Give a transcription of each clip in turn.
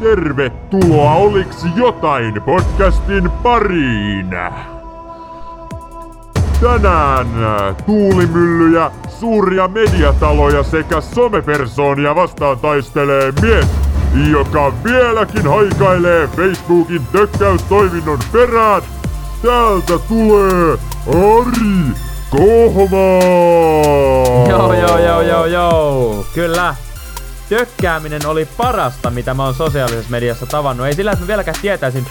Tervetuloa Oliks jotain podcastin pariin! Tänään äh, tuulimyllyjä, suuria mediataloja sekä somepersoonia vastaan taistelee mies, joka vieläkin haikailee Facebookin tökkäystoiminnon perään. Täältä tulee Ari Kohma! Joo, joo, joo, joo, joo. Kyllä. Tökkääminen oli parasta, mitä mä oon sosiaalisessa mediassa tavannut. Ei sillä, että mä vieläkään tietäisin,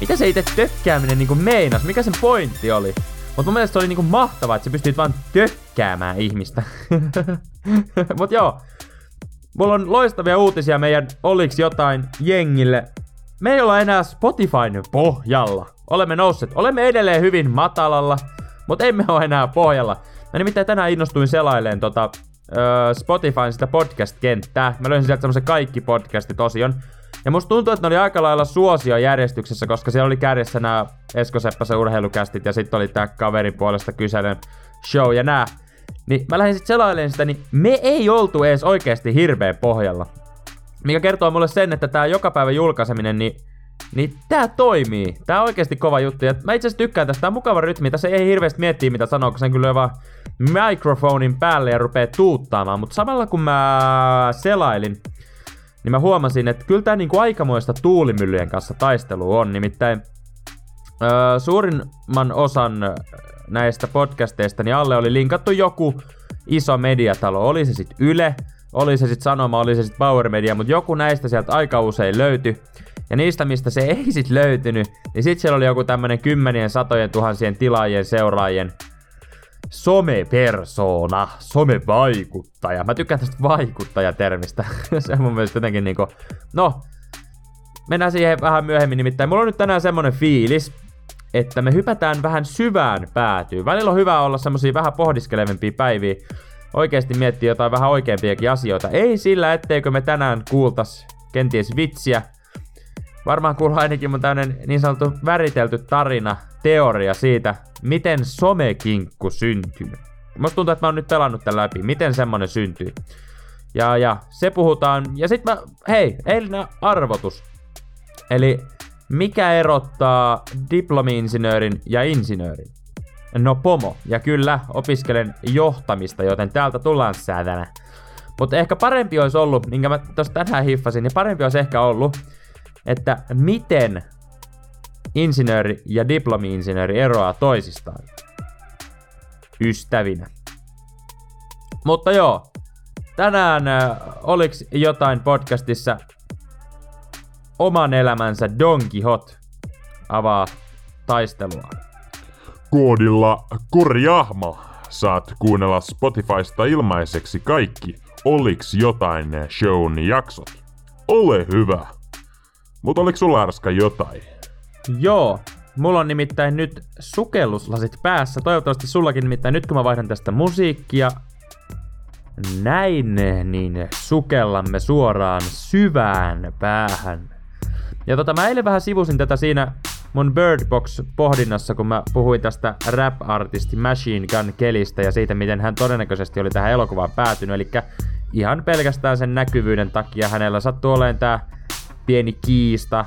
mitä se itse tökkääminen niinku meinas, mikä sen pointti oli. Mutta mun mielestä se oli niinku mahtavaa, että sä pystyt vaan tökkäämään ihmistä. Mut joo, mulla on loistavia uutisia meidän Oliks jotain jengille. Me ei olla enää Spotifyn pohjalla. Olemme nousseet, olemme edelleen hyvin matalalla, mutta emme ole enää pohjalla. Mä nimittäin tänään innostuin selaileen tota, Spotifyn sitä podcast-kenttää. Mä löysin sieltä semmosen kaikki podcastit osion. Ja musta tuntuu, että ne oli aika lailla suosiojärjestyksessä, koska siellä oli kärjessä nämä Esko Seppäsen urheilukästit ja sitten oli tää kaverin puolesta kyselen show ja nää. Niin mä lähdin sitten selailemaan sitä, niin me ei oltu edes oikeasti hirveän pohjalla. Mikä kertoo mulle sen, että tää joka päivä julkaiseminen, niin niin tää toimii. Tää on oikeasti kova juttu. Ja mä itse tykkään tästä. Tää on mukava rytmi. Tässä ei hirveästi miettiä mitä sanoo, kun sen kyllä vaan mikrofonin päälle ja rupee tuuttaamaan. Mutta samalla kun mä selailin, niin mä huomasin, että kyllä tää niinku aikamoista tuulimyllyjen kanssa taistelu on. Nimittäin öö, suurimman osan näistä podcasteista niin alle oli linkattu joku iso mediatalo. Oli se sitten Yle, oli se sitten Sanoma, oli se sitten Power Media, mutta joku näistä sieltä aika usein löytyi. Ja niistä, mistä se ei sit löytynyt, niin sit siellä oli joku tämmönen kymmenien, satojen, tuhansien tilaajien, seuraajien somepersona, somevaikuttaja. Mä tykkään tästä vaikuttajatermistä. se on mun mielestä jotenkin niinku, no, mennään siihen vähän myöhemmin nimittäin. Mulla on nyt tänään semmonen fiilis, että me hypätään vähän syvään päätyyn. Välillä on hyvä olla semmosia vähän pohdiskelevempia päiviä. Oikeasti miettiä jotain vähän oikeampiakin asioita. Ei sillä, etteikö me tänään kuultas kenties vitsiä, varmaan kuuluu ainakin mun tämmönen niin sanottu väritelty tarina, teoria siitä, miten somekinkku syntyy. Musta tuntuu, että mä oon nyt pelannut tämän läpi, miten semmonen syntyy. Ja, ja se puhutaan, ja sit mä, hei, eilinen arvotus. Eli mikä erottaa diplomi-insinöörin ja insinöörin? No pomo, ja kyllä, opiskelen johtamista, joten täältä tullaan säädänä. Mutta ehkä parempi olisi ollut, minkä mä tossa tänään hiffasin, niin parempi olisi ehkä ollut, että miten insinööri ja diplomi-insinööri eroaa toisistaan. Ystävinä. Mutta joo, tänään oliks jotain podcastissa oman elämänsä Don Quixote avaa taistelua. Koodilla Korjahma saat kuunnella Spotifysta ilmaiseksi kaikki Oliks jotain shown jaksot. Ole hyvä! Mutta oliko sulla Arska jotain? Joo, mulla on nimittäin nyt sukelluslasit päässä. Toivottavasti sullakin nimittäin nyt kun mä vaihdan tästä musiikkia näin, niin sukellamme suoraan syvään päähän. Ja tota, mä eilen vähän sivusin tätä siinä mun Birdbox pohdinnassa, kun mä puhuin tästä rap-artisti Machine Gun Kelistä ja siitä, miten hän todennäköisesti oli tähän elokuvaan päätynyt. Eli ihan pelkästään sen näkyvyyden takia hänellä sattuu olemaan tää pieni kiista,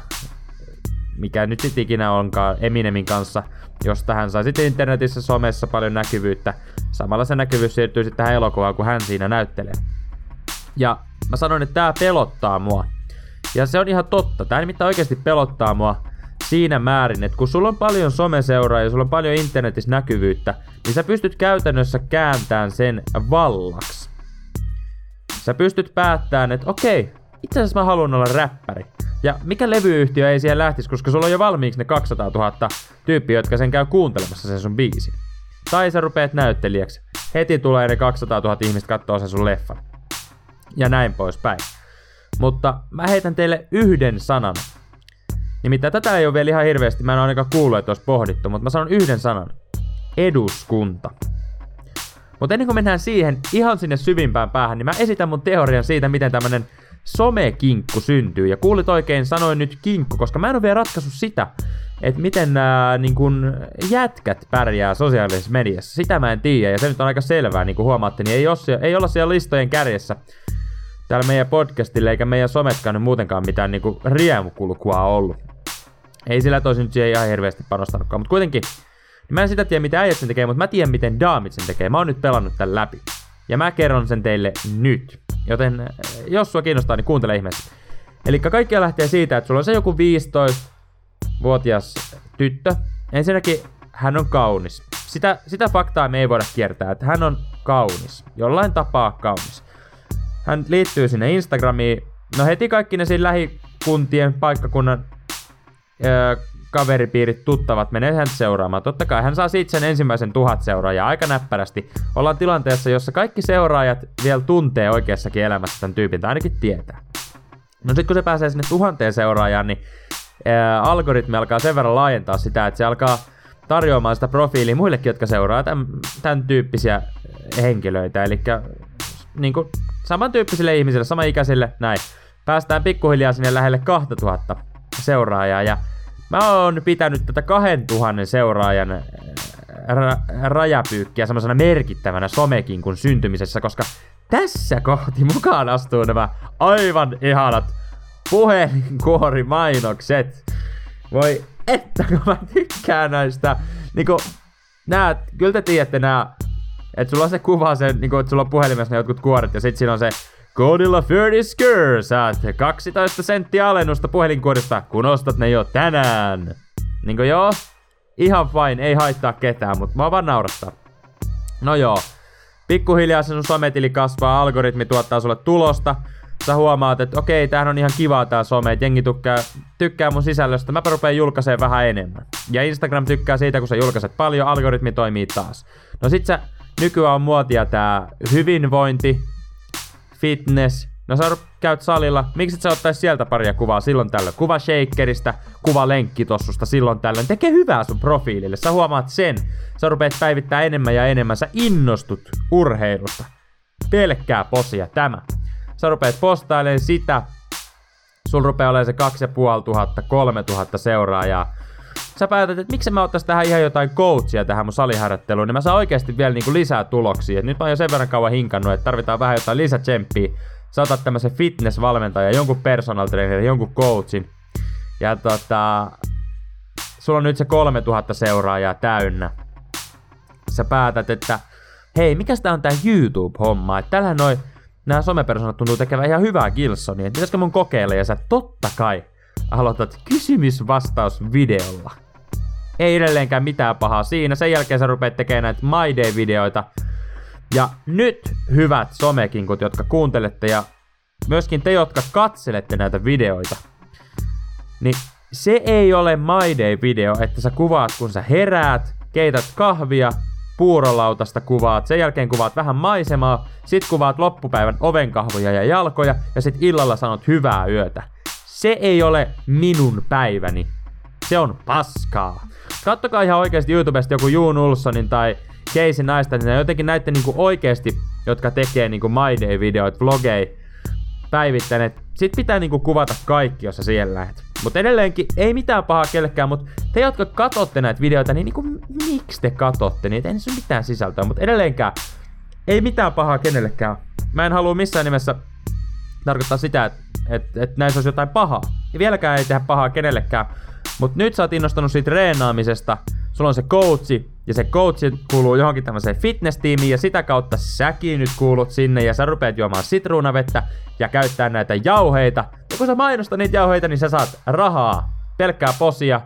mikä nyt sitten ikinä onkaan Eminemin kanssa, josta hän sai sitten internetissä somessa paljon näkyvyyttä. Samalla se näkyvyys siirtyy sitten tähän elokuvaan, kun hän siinä näyttelee. Ja mä sanoin, että tää pelottaa mua. Ja se on ihan totta. Tää nimittäin oikeasti pelottaa mua siinä määrin, että kun sulla on paljon someseuraa ja sulla on paljon internetissä näkyvyyttä, niin sä pystyt käytännössä kääntämään sen vallaksi. Sä pystyt päättämään, että okei, itse asiassa mä haluan olla räppäri. Ja mikä levyyhtiö ei siellä lähtisi, koska sulla on jo valmiiksi ne 200 000 tyyppiä, jotka sen käy kuuntelemassa sen sun biisin. Tai sä rupeat näyttelijäksi. Heti tulee ne 200 000 ihmistä kattoo sen sun leffan. Ja näin poispäin. Mutta mä heitän teille yhden sanan. Nimittäin tätä ei ole vielä ihan hirveästi, mä en ainakaan kuullut, että olisi pohdittu, mutta mä sanon yhden sanan. Eduskunta. Mutta ennen kuin mennään siihen ihan sinne syvimpään päähän, niin mä esitän mun teorian siitä, miten tämmönen somekinkku syntyy. Ja kuulit oikein, sanoin nyt kinkku, koska mä en ole vielä ratkaissut sitä, että miten nämä niin kun, jätkät pärjää sosiaalisessa mediassa. Sitä mä en tiedä, ja se nyt on aika selvää, niin kuin huomaatte, niin ei, ole, ei olla siellä listojen kärjessä. täällä meidän podcastille eikä meidän sometkaan nyt muutenkaan mitään niinku riemukulkua ollut. Ei sillä tosin nyt siihen ihan hirveästi panostanutkaan, mutta kuitenkin niin mä en sitä tiedä, mitä äijät sen tekee, mutta mä tiedän, miten daamit sen tekee. Mä oon nyt pelannut tän läpi. Ja mä kerron sen teille nyt. Joten äh, jos sua kiinnostaa, niin kuuntele ihmeessä. Eli kaikki lähtee siitä, että sulla on se joku 15-vuotias tyttö. Ensinnäkin hän on kaunis. Sitä, sitä faktaa me ei voida kiertää, että hän on kaunis. Jollain tapaa kaunis. Hän liittyy sinne Instagramiin. No heti kaikki ne siinä lähikuntien paikkakunnan öö, kaveripiirit, tuttavat menee hän seuraamaan. Totta kai hän saa siitä sen ensimmäisen tuhat seuraajaa aika näppärästi. Ollaan tilanteessa, jossa kaikki seuraajat vielä tuntee oikeassakin elämässä tämän tyypin, tai ainakin tietää. No sitten kun se pääsee sinne tuhanteen seuraajaan, niin ää, algoritmi alkaa sen verran laajentaa sitä, että se alkaa tarjoamaan sitä profiilia muillekin, jotka seuraa tämän, tämän tyyppisiä henkilöitä. Eli niin kuin, samantyyppisille ihmisille, samaikäisille, näin. Päästään pikkuhiljaa sinne lähelle 2000 seuraajaa ja Mä oon pitänyt tätä 2000 seuraajan äh, ra- rajapyykkiä semmoisena merkittävänä somekin kuin syntymisessä, koska tässä kohti mukaan astuu nämä aivan ihanat puhelinkuorimainokset. Voi että kun mä tykkään näistä. Niinku, nää, kyllä te tiedätte nää, että sulla on se kuva sen, niinku, että sulla on puhelimessa ne jotkut kuoret ja sit siinä on se Koodilla 30 Skr saat 12 senttiä alennusta puhelinkuorista, kun ostat ne jo tänään. Niinkö joo? Ihan fine, ei haittaa ketään, mutta mä vaan naurattaa. No joo. Pikkuhiljaa se sun sometili kasvaa, algoritmi tuottaa sulle tulosta. Sä huomaat, että okei, tämähän on ihan kivaa tää some, että jengi tykkää, tykkää mun sisällöstä, mä rupean julkaisee vähän enemmän. Ja Instagram tykkää siitä, kun sä julkaiset paljon, algoritmi toimii taas. No sit sä, nykyään on muotia tää hyvinvointi, fitness. No sä käyt salilla, miksi et sä ottais sieltä paria kuvaa silloin tällöin? Kuva shakerista, kuva lenkkitossusta silloin tällöin. Tekee hyvää sun profiilille, sä huomaat sen. Sä rupeat päivittää enemmän ja enemmän, sä innostut urheilusta. Pelkkää posia tämä. Sä rupeat postailemaan sitä, sul rupeaa olemaan se 2500, 3000 seuraajaa sä päätät, että miksi mä ottais tähän ihan jotain coachia tähän mun saliharjoitteluun, niin mä saan oikeasti vielä niinku lisää tuloksia. Et nyt mä oon jo sen verran kauan hinkannut, että tarvitaan vähän jotain lisätsemppiä. Sä otat tämmösen fitness-valmentajan, jonkun personal trainerin, jonkun coachin. Ja tota, sulla on nyt se 3000 seuraajaa täynnä. Sä päätät, että hei, mikä tää on tää YouTube-homma? Että tällähän noin nämä somepersonat tuntuu tekevän ihan hyvää Gilsonia. Pitäisikö mun kokeilla? Ja sä totta kai aloitat kysymys-vastaus-videolla. Ei edelleenkään mitään pahaa siinä. Sen jälkeen sä rupeat tekemään näitä My Day-videoita. Ja nyt, hyvät somekinkut, jotka kuuntelette ja myöskin te, jotka katselette näitä videoita, niin se ei ole My Day-video, että sä kuvaat, kun sä heräät, keität kahvia, puurolautasta kuvaat, sen jälkeen kuvaat vähän maisemaa, sit kuvaat loppupäivän ovenkahvoja ja jalkoja, ja sit illalla sanot hyvää yötä. Se ei ole minun päiväni. Se on paskaa. Kattokaa ihan oikeasti YouTubesta joku Juun Ulssonin tai Casey naista, niin jotenkin näiden niinku oikeasti, jotka tekee niinku My Day-videoit, vlogei, päivittäin, sit pitää niinku kuvata kaikki, jos sä siellä lähet. Mutta edelleenkin, ei mitään pahaa kellekään, mutta te, jotka katsotte näitä videoita, niin niinku, miksi te katsotte niitä? Ei se mitään sisältöä, mutta edelleenkään, ei mitään pahaa kenellekään. Mä en halua missään nimessä tarkoittaa sitä, että et, et näissä olisi jotain pahaa. Ja vieläkään ei tehdä pahaa kenellekään. Mutta nyt sä oot innostunut siitä reenaamisesta, sulla on se coachi, ja se coachi kuuluu johonkin tämmöiseen fitness-tiimiin, ja sitä kautta säkin nyt kuulut sinne, ja sä rupeat juomaan sitruunavettä, ja käyttää näitä jauheita. Ja kun sä mainostat niitä jauheita, niin sä saat rahaa, pelkkää posia.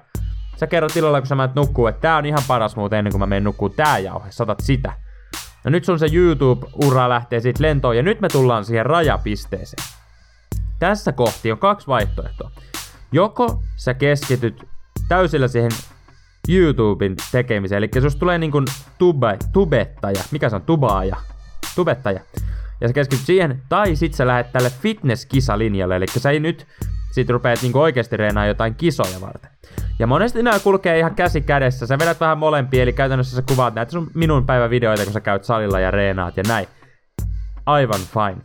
Sä kerrot illalla, kun sä menet nukkuu, että tää on ihan paras muuten ennen kuin mä menen nukkuu tää jauhe, saatat sitä. No nyt sun se YouTube-ura lähtee siitä lentoon, ja nyt me tullaan siihen rajapisteeseen. Tässä kohti on kaksi vaihtoehtoa. Joko sä keskityt täysillä siihen YouTuben tekemiseen, eli jos tulee niin kuin tube, tubettaja, mikä se on, tubaaja, tubettaja, ja sä keskityt siihen, tai sit sä lähdet tälle fitness-kisalinjalle, eli sä ei nyt sit rupeat niinku oikeasti reenaa jotain kisoja varten. Ja monesti nämä kulkee ihan käsi kädessä, sä vedät vähän molempia, eli käytännössä sä kuvaat näitä sun minun päivävideoita, kun sä käyt salilla ja reenaat ja näin. Aivan fine.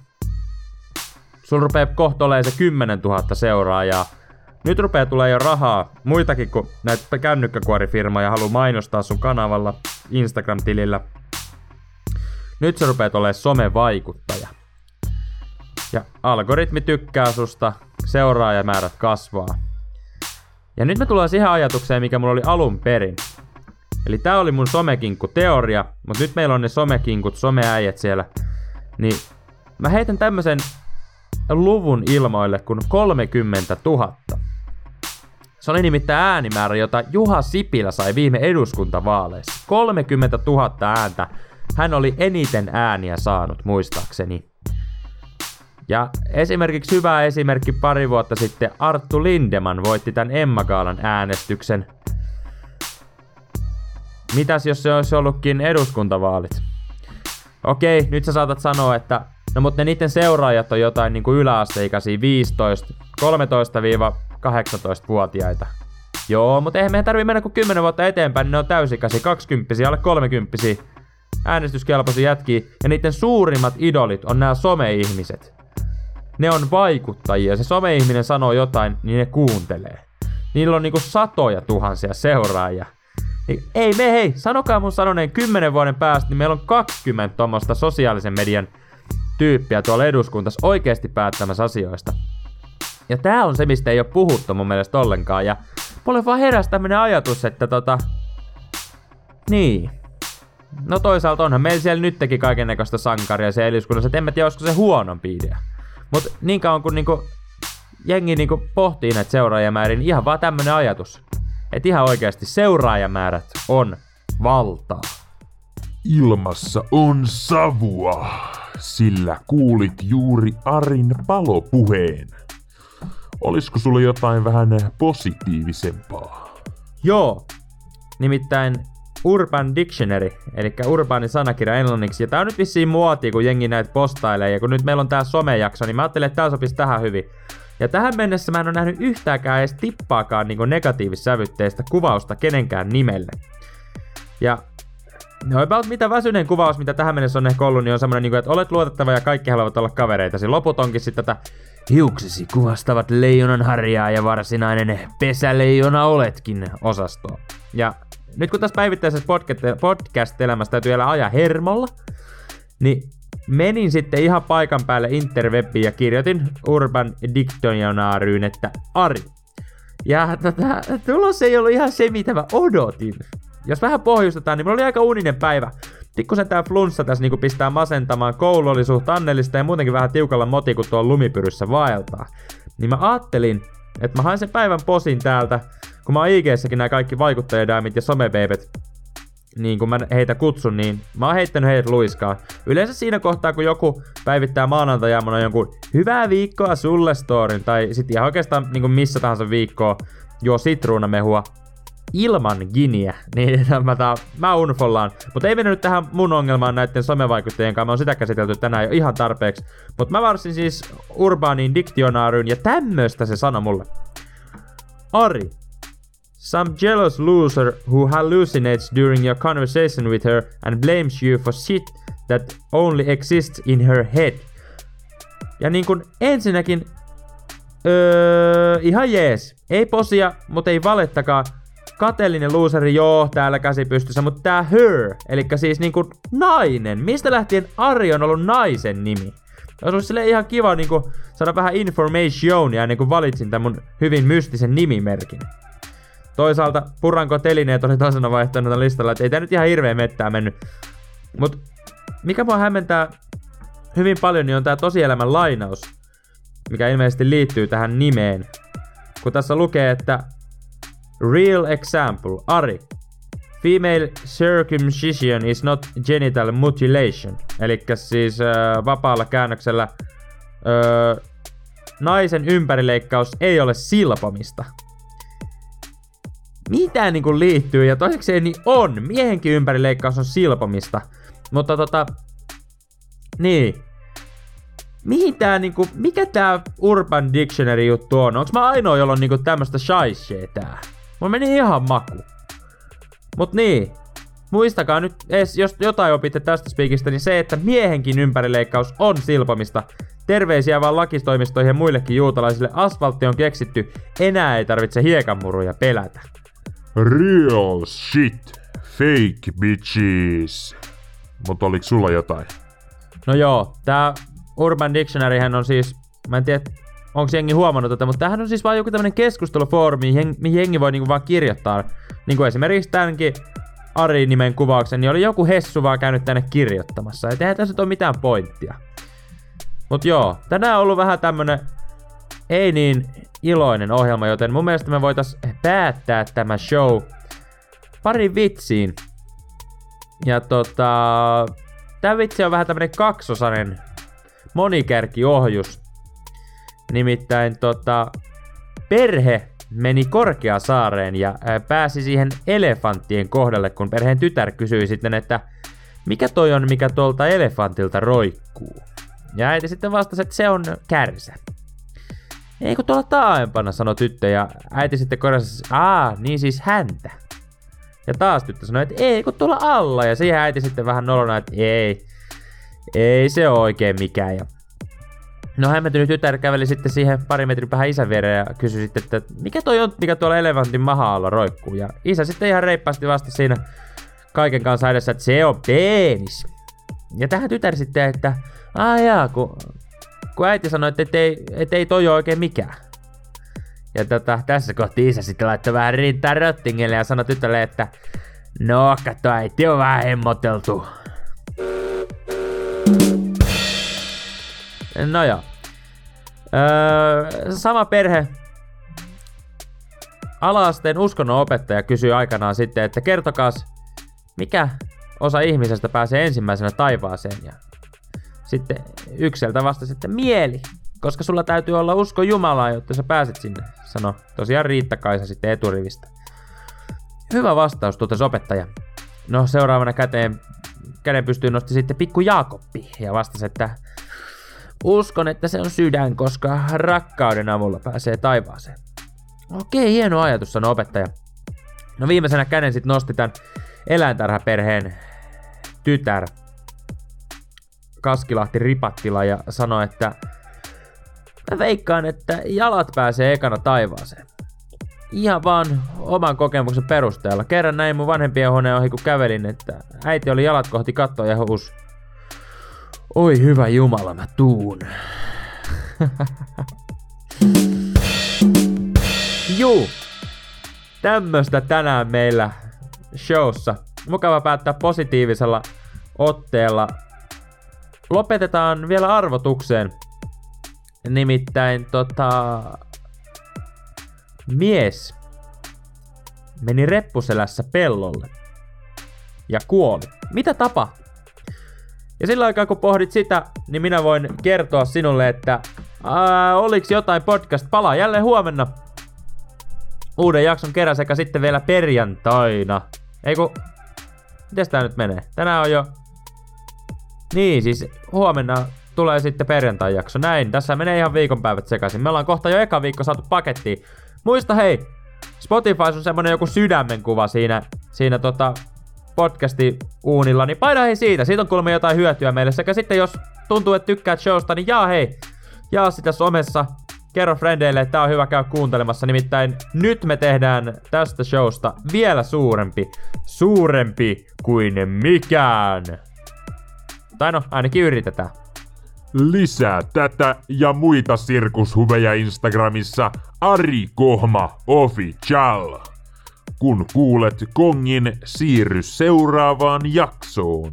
Sulla rupeaa kohta olemaan se 10 000 seuraajaa. Nyt rupeaa tulee jo rahaa, muitakin kuin näitä kännykkäkuorifirmoja haluaa mainostaa sun kanavalla, Instagram-tilillä. Nyt sä rupeat olemaan somevaikuttaja. Ja algoritmi tykkää susta, seuraajamäärät kasvaa. Ja nyt me tullaan siihen ajatukseen, mikä mulla oli alun perin. Eli tää oli mun somekinkku-teoria, mutta nyt meillä on ne somekinkut, someäijät siellä. Niin mä heitän tämmösen luvun ilmoille kuin 30 000. Se oli nimittäin äänimäärä, jota Juha Sipilä sai viime eduskuntavaaleissa. 30 000 ääntä. Hän oli eniten ääniä saanut, muistaakseni. Ja esimerkiksi hyvä esimerkki pari vuotta sitten Arttu Lindeman voitti tämän Emma Gaalan äänestyksen. Mitäs jos se olisi ollutkin eduskuntavaalit? Okei, nyt sä saatat sanoa, että no mutta ne niiden seuraajat on jotain niin kuin yläasteikäisiä 15, 13-18-vuotiaita. Joo, mutta eihän meidän tarvii mennä kuin 10 vuotta eteenpäin, niin ne on täysikäisiä, 20 alle 30 äänestyskelpoisia jätkiä, ja niiden suurimmat idolit on nämä some-ihmiset. Ne on vaikuttajia, se some-ihminen sanoo jotain, niin ne kuuntelee. Niillä on niinku satoja tuhansia seuraajia. Niin, ei me hei, sanokaa mun sanoneen 10 vuoden päästä, niin meillä on 20 tuommoista sosiaalisen median tyyppiä tuolla eduskuntassa oikeasti päättämässä asioista. Ja tää on se, mistä ei ole puhuttu mun mielestä ollenkaan. Ja mulle vaan heräsi tämmönen ajatus, että tota... Niin. No toisaalta onhan meillä siellä nyt teki kaikennäköistä sankaria se eduskunnassa, että en mä tiedä, olisiko se huonompi idea. Mut niin kauan kun niinku jengi niinku pohtii näitä seuraajamäärin, ihan vaan tämmönen ajatus. Että ihan oikeasti seuraajamäärät on valtaa. Ilmassa on savua, sillä kuulit juuri Arin palopuheen. Olisiko sulla jotain vähän positiivisempaa? Joo. Nimittäin Urban Dictionary, eli urbaani sanakirja englanniksi. Ja tää on nyt vissiin muoti, kun jengi näitä postailee. Ja kun nyt meillä on tää somejakso, niin mä ajattelin, että tää sopisi tähän hyvin. Ja tähän mennessä mä en ole nähnyt yhtäänkään edes tippaakaan niin negatiivissävytteistä kuvausta kenenkään nimelle. Ja No about mitä väsyneen kuvaus, mitä tähän mennessä on ehkä ollut, niin on semmonen, niin kuin, että olet luotettava ja kaikki haluavat olla kavereita. Loput onkin sitten tätä hiuksesi kuvastavat leijonan harjaa ja varsinainen pesäleijona oletkin osastoa. Ja nyt kun tässä päivittäisessä podcast-elämässä täytyy vielä ajaa hermolla, niin menin sitten ihan paikan päälle interwebiin ja kirjoitin Urban Dictionaryyn, että Ari. Ja tota, tulos ei ollut ihan se, mitä mä odotin. Jos vähän pohjustetaan, niin mulla oli aika uninen päivä. Pikkusen tää flunssa tässä niinku pistää masentamaan. Koulu oli suht annellista ja muutenkin vähän tiukalla moti, kun tuolla lumipyryssä vaeltaa. Niin mä ajattelin, että mä hain sen päivän posin täältä, kun mä oon IG-säkin nämä kaikki vaikuttajadämit ja somebeibet, niin kun mä heitä kutsun, niin mä oon heittänyt heidät luiskaa. Yleensä siinä kohtaa, kun joku päivittää maanantajaamuna jonkun hyvää viikkoa sulle storin, tai sitten ihan oikeastaan niin missä tahansa viikkoa juo sitruunamehua, ilman giniä, niin mä, tää, mä unfollaan. Mutta ei mennyt nyt tähän mun ongelmaan näiden somevaikuttajien kanssa, mä oon sitä käsitelty tänään jo ihan tarpeeksi. Mutta mä varsin siis urbaanin diktionaaryyn ja tämmöstä se sanoi mulle. Ari. Some jealous loser who hallucinates during your conversation with her and blames you for shit that only exists in her head. Ja niin kun ensinnäkin, öö, ihan jees. Ei posia, mutta ei valettakaan kateellinen looseri, joo, täällä käsi pystyssä, mutta tää her, eli siis niinku nainen. Mistä lähtien Ari on ollut naisen nimi? Olisi ollut sille ihan kiva niinku saada vähän informationia ennen kuin valitsin tämän mun hyvin mystisen nimimerkin. Toisaalta Puranko telineet oli toisena vaihtoehtona listalla, että ei tää nyt ihan hirveä mettää mennyt. Mut mikä mua hämmentää hyvin paljon, niin on tää tosielämän lainaus, mikä ilmeisesti liittyy tähän nimeen. Kun tässä lukee, että Real example. Ari. Female circumcision is not genital mutilation. Eli siis äh, vapaalla käännöksellä äh, naisen ympärileikkaus ei ole silpomista. Mitä niinku liittyy? Ja toiseksi niin on. Miehenkin ympärileikkaus on silpomista. Mutta tota... Niin. Mihin tää niinku... Mikä tää Urban Dictionary juttu on? Onks mä ainoa, jolla on niinku tämmöstä shaishee tää? Mulla meni ihan maku. Mut niin, muistakaa nyt, edes, jos jotain opitte tästä speakistä, niin se, että miehenkin ympärileikkaus on silpomista. Terveisiä vaan lakistoimistoihin ja muillekin juutalaisille. Asfaltti on keksitty, enää ei tarvitse hiekanmuruja pelätä. Real shit, fake bitches. Mutta oliko sulla jotain? No joo, tää Urban Dictionaryhän on siis, mä en tiedä, onko jengi huomannut tätä, mutta tämähän on siis vaan joku tämmönen keskustelufoorumi, mihin jengi voi niinku vaan kirjoittaa. Niin kuin esimerkiksi tämänkin Ari-nimen kuvauksen, niin oli joku hessu vaan käynyt tänne kirjoittamassa. Et eihän tässä ole mitään pointtia. Mut joo, tänään on ollut vähän tämmönen ei niin iloinen ohjelma, joten mun mielestä me voitais päättää tämä show pari vitsiin. Ja tota, tää vitsi on vähän tämmönen kaksosainen monikärkiohjus. Nimittäin tota, perhe meni Korkeasaareen ja pääsi siihen elefanttien kohdalle, kun perheen tytär kysyi sitten, että mikä toi on, mikä tuolta elefantilta roikkuu. Ja äiti sitten vastasi, että se on kärsä. Ei kun tuolla taaempana, sanoi tyttö, ja äiti sitten korjasi, aa, niin siis häntä. Ja taas tyttö sanoi, että ei kun tuolla alla, ja siihen äiti sitten vähän nolona, että ei, ei se ole oikein mikään. Ja No hämmentynyt tytär käveli sitten siihen pari metrin päähän isän viereen ja kysyi sitten, että mikä toi on, mikä tuolla elefantin maha alla roikkuu. Ja isä sitten ihan reippaasti vastasi siinä kaiken kanssa edessä, että se on penis. Ja tähän tytär sitten, että aijaa, kun, kun äiti sanoi, että ei, et ei toi ole oikein mikään. Ja tota, tässä kohti isä sitten laittoi vähän rintaa rottingille ja sanoi tytölle, että no katso, äiti on vähän hemmoteltu. No joo. Öö, sama perhe. Alaasteen uskonnon opettaja kysyi aikanaan sitten, että kertokaas, mikä osa ihmisestä pääsee ensimmäisenä taivaaseen. Ja sitten ykseltä vastasi, että mieli, koska sulla täytyy olla usko Jumalaa, jotta sä pääset sinne, sanoi tosiaan Riitta Kaisa sitten eturivistä. Hyvä vastaus, totesi opettaja. No seuraavana käteen, käden pystyyn nosti sitten pikku Jaakoppi ja vastasi, että Uskon, että se on sydän, koska rakkauden avulla pääsee taivaaseen. Okei, hieno ajatus, sanoi opettaja. No viimeisenä käden sitten nosti tämän eläintarhaperheen tytär Kaskilahti Ripattila ja sanoi, että mä veikkaan, että jalat pääsee ekana taivaaseen. Ihan vaan oman kokemuksen perusteella. Kerran näin mun vanhempien huoneen ohi kun kävelin, että äiti oli jalat kohti kattoa ja huus. Oi hyvä Jumala, mä tuun. Juu, tämmöstä tänään meillä showssa. Mukava päättää positiivisella otteella. Lopetetaan vielä arvotukseen. Nimittäin tota... Mies meni reppuselässä pellolle ja kuoli. Mitä tapahtui? Ja sillä aikaa kun pohdit sitä, niin minä voin kertoa sinulle, että ää, oliks jotain podcast palaa jälleen huomenna uuden jakson kerran sekä sitten vielä perjantaina. Ei ku... Mites tää nyt menee? Tänään on jo... Niin, siis huomenna tulee sitten perjantai-jakso. Näin, tässä menee ihan viikonpäivät sekaisin. Me ollaan kohta jo eka viikko saatu pakettiin. Muista hei, Spotify on semmonen joku sydämenkuva siinä, siinä tota podcasti uunilla, niin paina hei siitä. Siitä on kuulemma jotain hyötyä meille. Sekä sitten jos tuntuu, että tykkäät showsta, niin jaa hei, jaa sitä somessa. Kerro frendeille, että tää on hyvä käydä kuuntelemassa. Nimittäin nyt me tehdään tästä showsta vielä suurempi. Suurempi kuin mikään. Tai no, ainakin yritetään. Lisää tätä ja muita sirkushuveja Instagramissa Ari Kohma Official. Kun kuulet kongin, siirry seuraavaan jaksoon.